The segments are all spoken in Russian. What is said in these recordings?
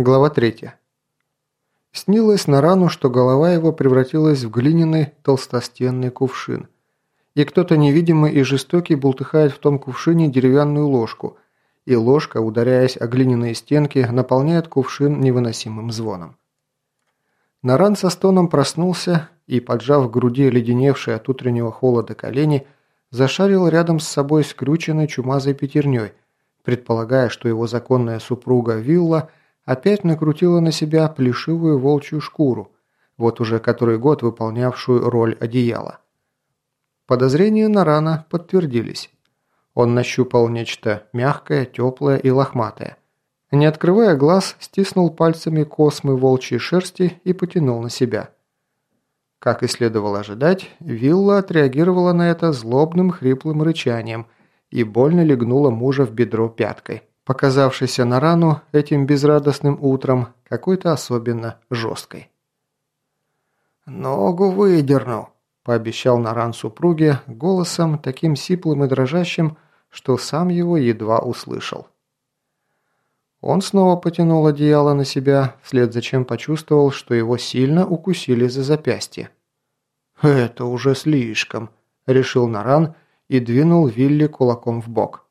Глава 3. Снилось на рану, что голова его превратилась в глиняный толстостенный кувшин. И кто-то невидимый и жестокий бултыхает в том кувшине деревянную ложку, и ложка, ударяясь о глиняные стенки, наполняет кувшин невыносимым звоном. Наран со стоном проснулся и, поджав в груди леденевшие от утреннего холода колени, зашарил рядом с собой скрюченной чумазой пятерней, предполагая, что его законная супруга Вилла – опять накрутила на себя плешивую волчью шкуру, вот уже который год выполнявшую роль одеяла. Подозрения Нарана подтвердились. Он нащупал нечто мягкое, теплое и лохматое. Не открывая глаз, стиснул пальцами космы волчьей шерсти и потянул на себя. Как и следовало ожидать, Вилла отреагировала на это злобным хриплым рычанием и больно легнула мужа в бедро пяткой показавшейся на рану этим безрадостным утром какой-то особенно жесткой. «Ногу выдернул», – пообещал Наран супруге голосом таким сиплым и дрожащим, что сам его едва услышал. Он снова потянул одеяло на себя, вслед за чем почувствовал, что его сильно укусили за запястье. «Это уже слишком», – решил Наран и двинул Вилли кулаком в бок.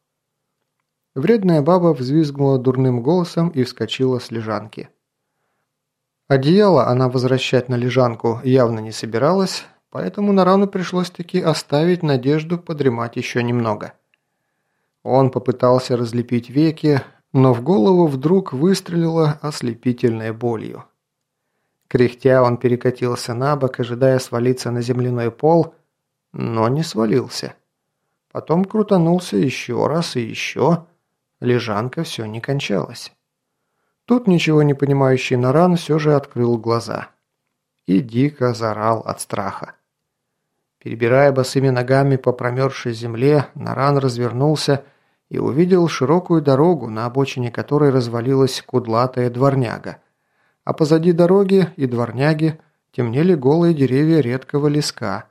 Вредная баба взвизгнула дурным голосом и вскочила с лежанки. Одеяло она возвращать на лежанку явно не собиралась, поэтому на рану пришлось таки оставить надежду подремать еще немного. Он попытался разлепить веки, но в голову вдруг выстрелила ослепительной болью. Кряхтя он перекатился на бок, ожидая свалиться на земляной пол, но не свалился. Потом крутанулся еще раз и еще, Лежанка все не кончалась. Тут ничего не понимающий Наран все же открыл глаза. И дико заорал от страха. Перебирая босыми ногами по промерзшей земле, Наран развернулся и увидел широкую дорогу, на обочине которой развалилась кудлатая дворняга. А позади дороги и дворняги темнели голые деревья редкого леска,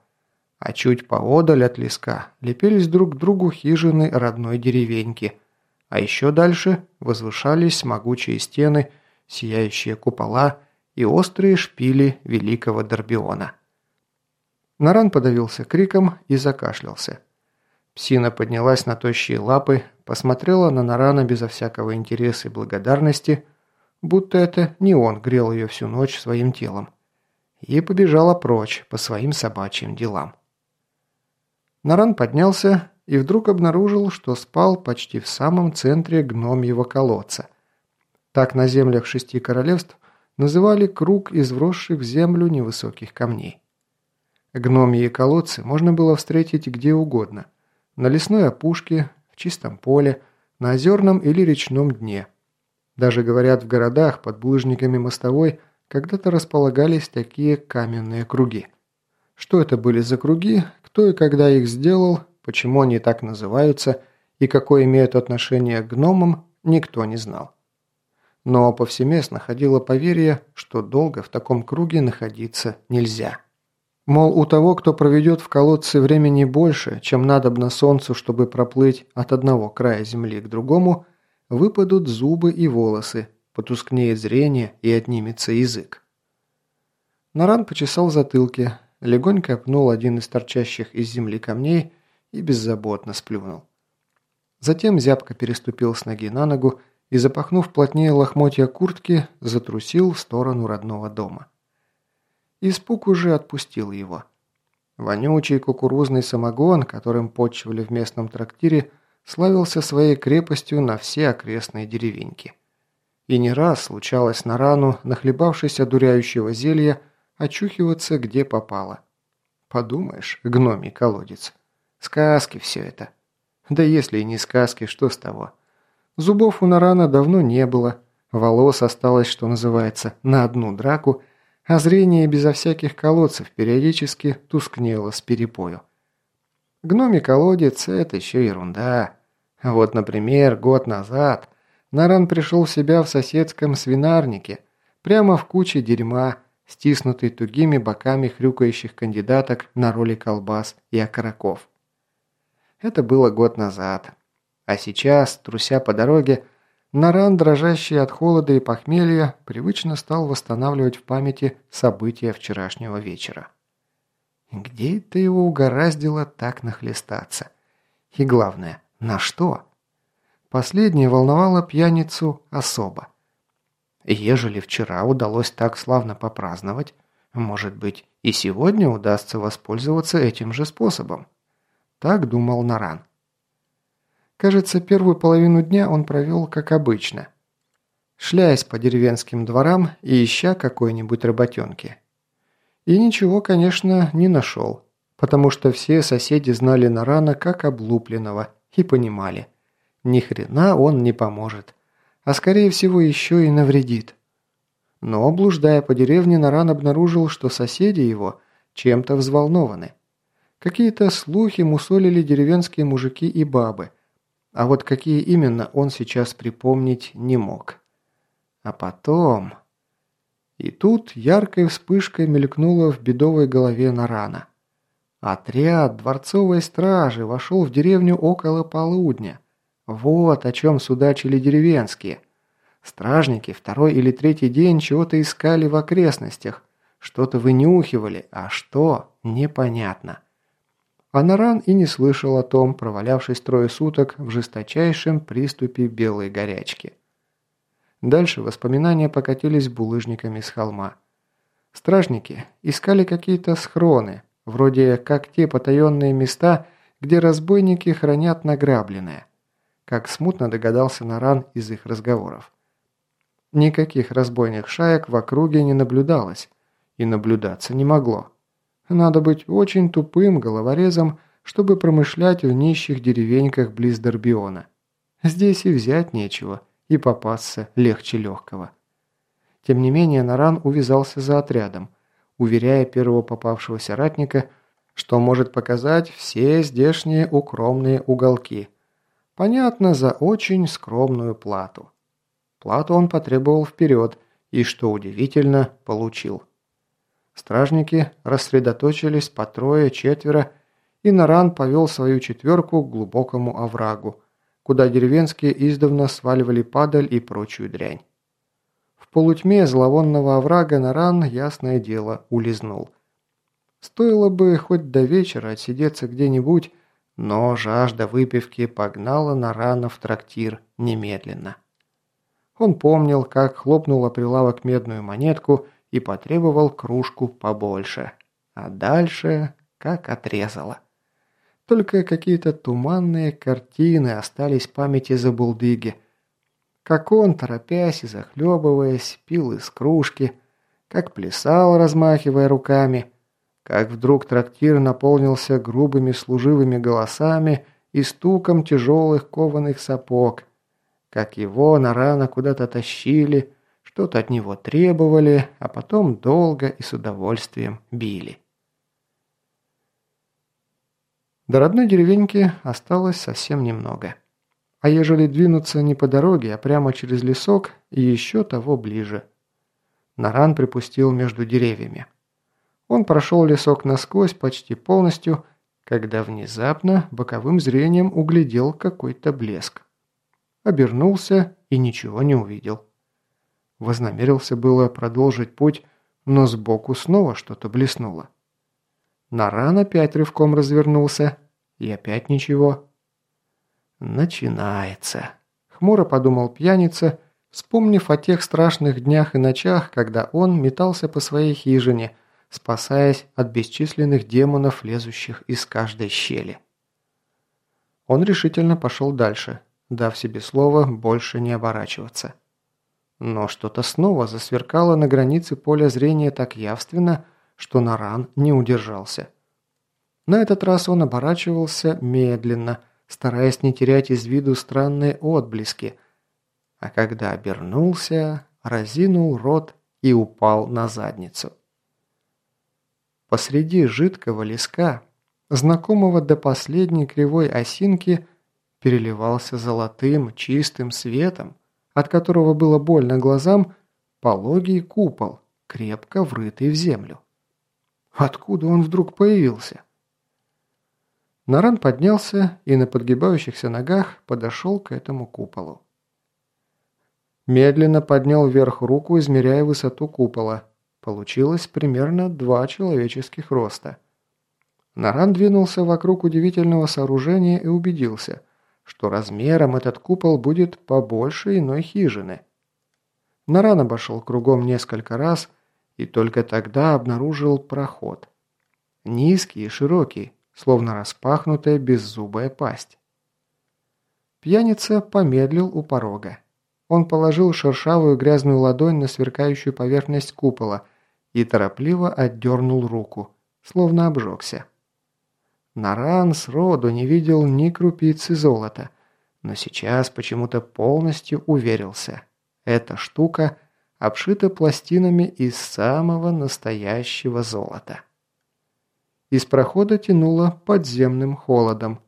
а чуть поодаль от леска лепились друг к другу хижины родной деревеньки – а еще дальше возвышались могучие стены, сияющие купола и острые шпили великого Дорбиона. Наран подавился криком и закашлялся. Псина поднялась на тощие лапы, посмотрела на Нарана безо всякого интереса и благодарности, будто это не он грел ее всю ночь своим телом, и побежала прочь по своим собачьим делам. Наран поднялся и вдруг обнаружил, что спал почти в самом центре гномьего колодца. Так на землях шести королевств называли круг из вросших в землю невысоких камней. Гномьи колодцы можно было встретить где угодно – на лесной опушке, в чистом поле, на озерном или речном дне. Даже, говорят, в городах под булыжниками мостовой когда-то располагались такие каменные круги. Что это были за круги, кто и когда их сделал, Почему они так называются и какое имеют отношение к гномам, никто не знал. Но повсеместно ходило поверье, что долго в таком круге находиться нельзя. Мол, у того, кто проведет в колодце времени больше, чем надобно солнцу, чтобы проплыть от одного края земли к другому, выпадут зубы и волосы, потускнеет зрение и отнимется язык. Наран почесал затылки, легонько пнул один из торчащих из земли камней и беззаботно сплюнул. Затем зябко переступил с ноги на ногу и, запахнув плотнее лохмотья куртки, затрусил в сторону родного дома. Испуг уже отпустил его. Вонючий кукурузный самогон, которым почивали в местном трактире, славился своей крепостью на все окрестные деревеньки. И не раз случалось на рану, нахлебавшись одуряющего зелья, очухиваться где попало. Подумаешь, гномий колодец. Сказки все это. Да если и не сказки, что с того? Зубов у Нарана давно не было, волос осталось, что называется, на одну драку, а зрение безо всяких колодцев периодически тускнело с перепою. Гноми колодец – это еще ерунда. Вот, например, год назад Наран пришел в себя в соседском свинарнике, прямо в куче дерьма, стиснутый тугими боками хрюкающих кандидаток на роли колбас и окороков. Это было год назад. А сейчас, труся по дороге, Наран, дрожащий от холода и похмелья, привычно стал восстанавливать в памяти события вчерашнего вечера. Где это его угораздило так нахлестаться? И главное, на что? Последнее волновало пьяницу особо. Ежели вчера удалось так славно попраздновать, может быть, и сегодня удастся воспользоваться этим же способом. Так думал Наран. Кажется, первую половину дня он провел как обычно, шляясь по деревенским дворам и ища какой-нибудь работенки. И ничего, конечно, не нашел, потому что все соседи знали Нарана как облупленного и понимали, ни хрена он не поможет, а скорее всего еще и навредит. Но, блуждая по деревне, Наран обнаружил, что соседи его чем-то взволнованы. Какие-то слухи мусолили деревенские мужики и бабы, а вот какие именно он сейчас припомнить не мог. А потом... И тут яркой вспышкой мелькнуло в бедовой голове Нарана. Отряд дворцовой стражи вошел в деревню около полудня. Вот о чем судачили деревенские. Стражники второй или третий день чего-то искали в окрестностях, что-то вынюхивали, а что – непонятно. А Наран и не слышал о том, провалявшись трое суток в жесточайшем приступе белой горячки. Дальше воспоминания покатились булыжниками с холма. Стражники искали какие-то схроны, вроде как те потаенные места, где разбойники хранят награбленное. Как смутно догадался Наран из их разговоров. Никаких разбойных шаек в округе не наблюдалось, и наблюдаться не могло. Надо быть очень тупым головорезом, чтобы промышлять в нищих деревеньках близ Дорбиона. Здесь и взять нечего – и попасться легче легкого. Тем не менее, Наран увязался за отрядом, уверяя первого попавшегося ратника, что может показать все здешние укромные уголки. Понятно, за очень скромную плату. Плату он потребовал вперед и, что удивительно, получил. Стражники рассредоточились по трое-четверо, и Наран повел свою четверку к глубокому оврагу, куда деревенские издавна сваливали падаль и прочую дрянь. В полутьме зловонного оврага Наран, ясное дело, улизнул. Стоило бы хоть до вечера отсидеться где-нибудь, но жажда выпивки погнала Нарана в трактир немедленно. Он помнил, как хлопнула прилавок медную монетку и потребовал кружку побольше. А дальше как отрезало. Только какие-то туманные картины остались в памяти забулдыги. Как он, торопясь и захлебываясь, пил из кружки, как плясал, размахивая руками, как вдруг трактир наполнился грубыми служивыми голосами и стуком тяжелых кованых сапог, как его на рано куда-то тащили, что-то от него требовали, а потом долго и с удовольствием били. До родной деревеньки осталось совсем немного. А ежели двинуться не по дороге, а прямо через лесок, еще того ближе. Наран припустил между деревьями. Он прошел лесок насквозь почти полностью, когда внезапно боковым зрением углядел какой-то блеск. Обернулся и ничего не увидел. Вознамерился было продолжить путь, но сбоку снова что-то блеснуло. Наран опять рывком развернулся. И опять ничего. «Начинается», — хмуро подумал пьяница, вспомнив о тех страшных днях и ночах, когда он метался по своей хижине, спасаясь от бесчисленных демонов, лезущих из каждой щели. Он решительно пошел дальше, дав себе слово больше не оборачиваться. Но что-то снова засверкало на границе поля зрения так явственно, что Наран не удержался. На этот раз он оборачивался медленно, стараясь не терять из виду странные отблески, а когда обернулся, разинул рот и упал на задницу. Посреди жидкого леска, знакомого до последней кривой осинки, переливался золотым чистым светом, от которого было больно глазам, пологий купол, крепко врытый в землю. Откуда он вдруг появился? Наран поднялся и на подгибающихся ногах подошел к этому куполу. Медленно поднял вверх руку, измеряя высоту купола. Получилось примерно два человеческих роста. Наран двинулся вокруг удивительного сооружения и убедился, что размером этот купол будет побольше иной хижины. Наран обошел кругом несколько раз и только тогда обнаружил проход. Низкий и широкий, словно распахнутая беззубая пасть. Пьяница помедлил у порога. Он положил шершавую грязную ладонь на сверкающую поверхность купола и торопливо отдернул руку, словно обжегся. Наран сроду не видел ни крупицы золота, но сейчас почему-то полностью уверился. Эта штука обшита пластинами из самого настоящего золота. Из прохода тянуло подземным холодом,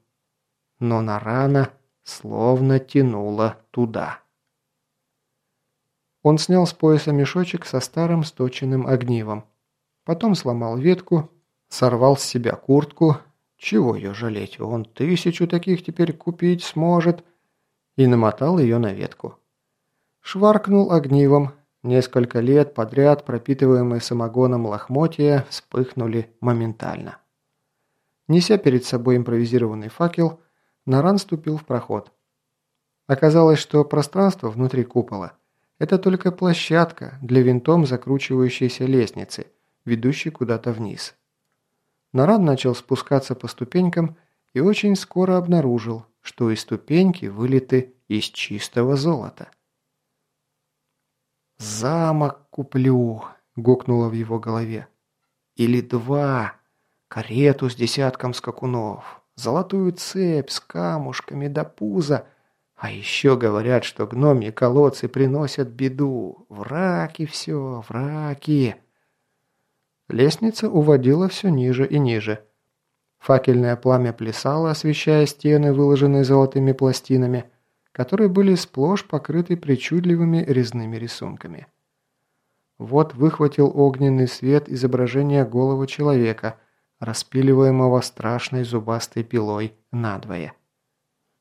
но Нарана словно тянуло туда. Он снял с пояса мешочек со старым сточенным огнивом. Потом сломал ветку, сорвал с себя куртку. Чего ее жалеть, он тысячу таких теперь купить сможет. И намотал ее на ветку. Шваркнул огнивом. Несколько лет подряд пропитываемые самогоном лохмотья вспыхнули моментально. Неся перед собой импровизированный факел, Наран ступил в проход. Оказалось, что пространство внутри купола это только площадка для винтом закручивающейся лестницы, ведущей куда-то вниз. Нарад начал спускаться по ступенькам и очень скоро обнаружил, что и ступеньки вылиты из чистого золота. «Замок куплю», — гукнуло в его голове. «Или два. Карету с десятком скакунов. Золотую цепь с камушками до пуза — а еще говорят, что гномьи колодцы приносят беду. Враки все, враки. Лестница уводила все ниже и ниже. Факельное пламя плясало, освещая стены, выложенные золотыми пластинами, которые были сплошь покрыты причудливыми резными рисунками. Вот выхватил огненный свет изображение голого человека, распиливаемого страшной зубастой пилой надвое.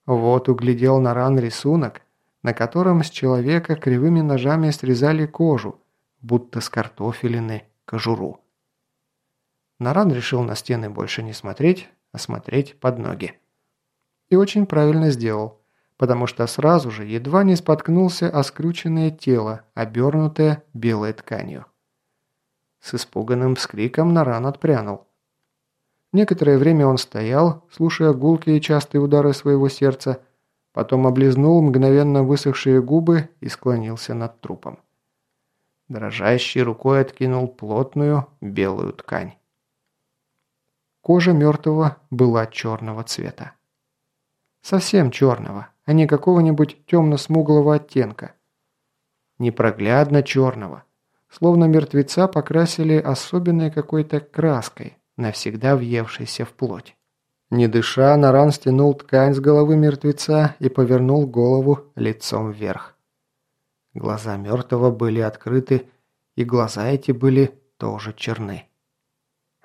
Вот углядел Наран рисунок, на котором с человека кривыми ножами срезали кожу, будто с картофелины кожуру. Наран решил на стены больше не смотреть, а смотреть под ноги. И очень правильно сделал, потому что сразу же едва не споткнулся о скрученное тело, обернутое белой тканью. С испуганным скриком Наран отпрянул. Некоторое время он стоял, слушая гулкие частые удары своего сердца, потом облизнул мгновенно высохшие губы и склонился над трупом. Дрожащей рукой откинул плотную белую ткань. Кожа мертвого была черного цвета. Совсем черного, а не какого-нибудь темно-смуглого оттенка. Непроглядно черного, словно мертвеца покрасили особенной какой-то краской, навсегда въевшийся в плоть. Не дыша, Наран стянул ткань с головы мертвеца и повернул голову лицом вверх. Глаза мертвого были открыты, и глаза эти были тоже черны.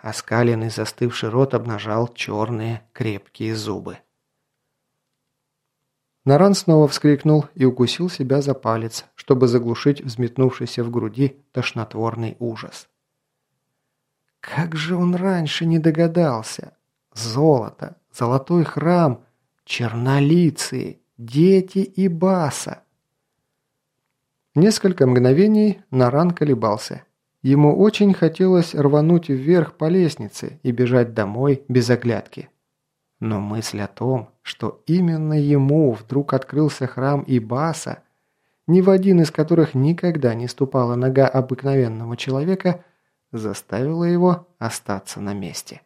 Оскаленный застывший рот обнажал черные крепкие зубы. Наран снова вскрикнул и укусил себя за палец, чтобы заглушить взметнувшийся в груди тошнотворный ужас. Как же он раньше не догадался? Золото, золотой храм, чернолицы, дети и баса. Несколько мгновений Наран колебался. Ему очень хотелось рвануть вверх по лестнице и бежать домой без оглядки. Но мысль о том, что именно ему вдруг открылся храм Ибаса, ни в один из которых никогда не ступала нога обыкновенного человека – заставило его остаться на месте.